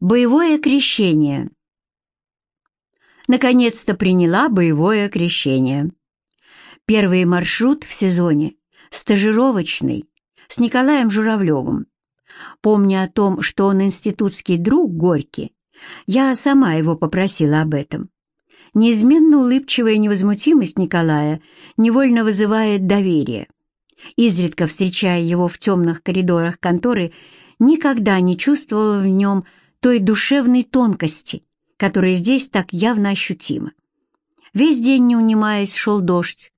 Боевое крещение. Наконец-то приняла боевое крещение. Первый маршрут в сезоне, стажировочный, с Николаем Журавлевым. Помня о том, что он институтский друг Горьки, я сама его попросила об этом. Неизменно улыбчивая невозмутимость Николая невольно вызывает доверие. Изредка встречая его в темных коридорах конторы, никогда не чувствовала в нем той душевной тонкости, которая здесь так явно ощутима. Весь день, не унимаясь, шел дождь.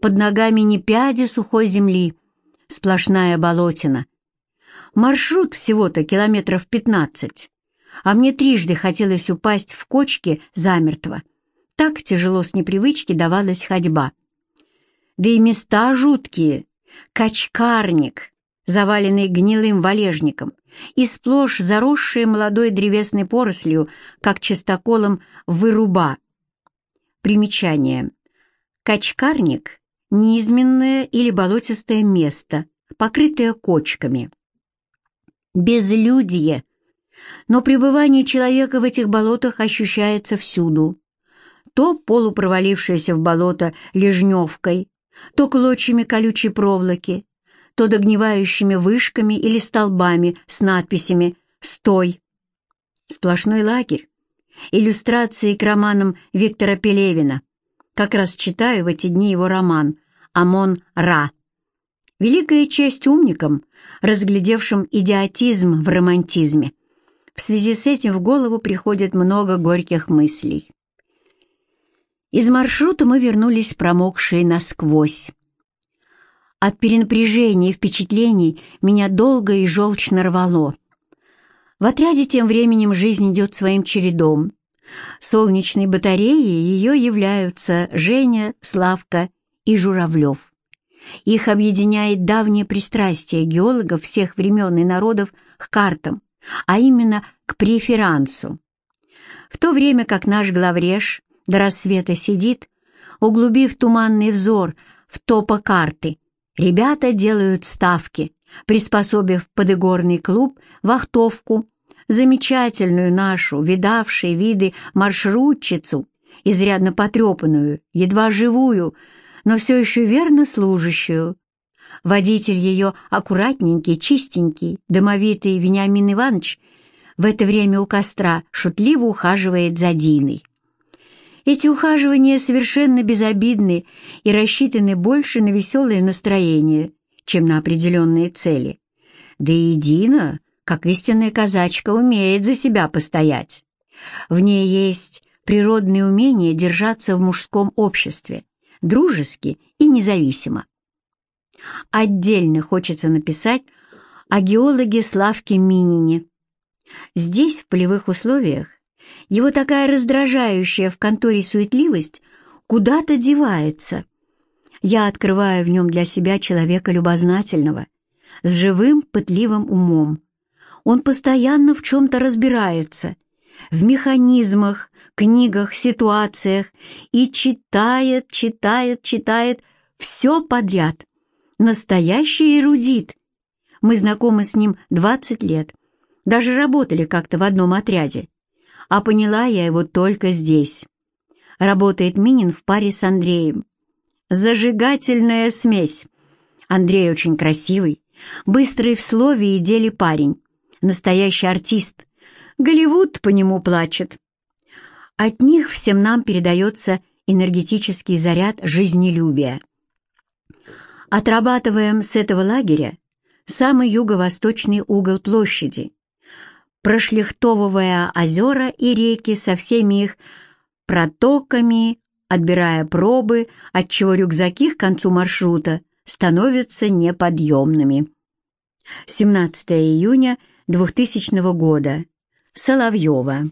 Под ногами не пяди сухой земли, сплошная болотина. Маршрут всего-то километров пятнадцать, а мне трижды хотелось упасть в кочке замертво. Так тяжело с непривычки давалась ходьба. Да и места жуткие. Качкарник, заваленный гнилым валежником, и сплошь заросшие молодой древесной порослью, как чистоколом выруба. Примечание. Качкарник — неизменное или болотистое место, покрытое кочками. Безлюдье. Но пребывание человека в этих болотах ощущается всюду. То полупровалившееся в болото лежневкой, то клочьями колючей проволоки, то догнивающими вышками или столбами с надписями «Стой!». Сплошной лагерь. Иллюстрации к романам Виктора Пелевина. Как раз читаю в эти дни его роман «Амон-Ра». Великая честь умникам, разглядевшим идиотизм в романтизме. В связи с этим в голову приходит много горьких мыслей. Из маршрута мы вернулись промокшие насквозь. От перенапряжения и впечатлений меня долго и желчно рвало. В отряде тем временем жизнь идет своим чередом. Солнечной батареей ее являются Женя, Славка и Журавлев. Их объединяет давнее пристрастие геологов всех времен и народов к картам, а именно к преферансу. В то время как наш главреж до рассвета сидит, углубив туманный взор в топокарты, Ребята делают ставки, приспособив под игорный клуб вахтовку, замечательную нашу, видавшие виды маршрутчицу, изрядно потрепанную, едва живую, но все еще верно служащую. Водитель ее аккуратненький, чистенький, домовитый Вениамин Иванович в это время у костра шутливо ухаживает за Диной. Эти ухаживания совершенно безобидны и рассчитаны больше на веселое настроение, чем на определенные цели. Да и Дина, как истинная казачка, умеет за себя постоять. В ней есть природное умение держаться в мужском обществе, дружески и независимо. Отдельно хочется написать о геологе Славке Минине. Здесь, в полевых условиях, его такая раздражающая в конторе суетливость куда-то девается. Я открываю в нем для себя человека любознательного, с живым пытливым умом. Он постоянно в чем-то разбирается, в механизмах, книгах, ситуациях и читает, читает, читает все подряд. Настоящий эрудит. Мы знакомы с ним 20 лет, даже работали как-то в одном отряде а поняла я его только здесь. Работает Минин в паре с Андреем. Зажигательная смесь. Андрей очень красивый, быстрый в слове и деле парень, настоящий артист. Голливуд по нему плачет. От них всем нам передается энергетический заряд жизнелюбия. Отрабатываем с этого лагеря самый юго-восточный угол площади, прошлихтовывая озера и реки со всеми их протоками, отбирая пробы, отчего рюкзаки к концу маршрута становятся неподъемными. 17 июня 2000 года. Соловьева.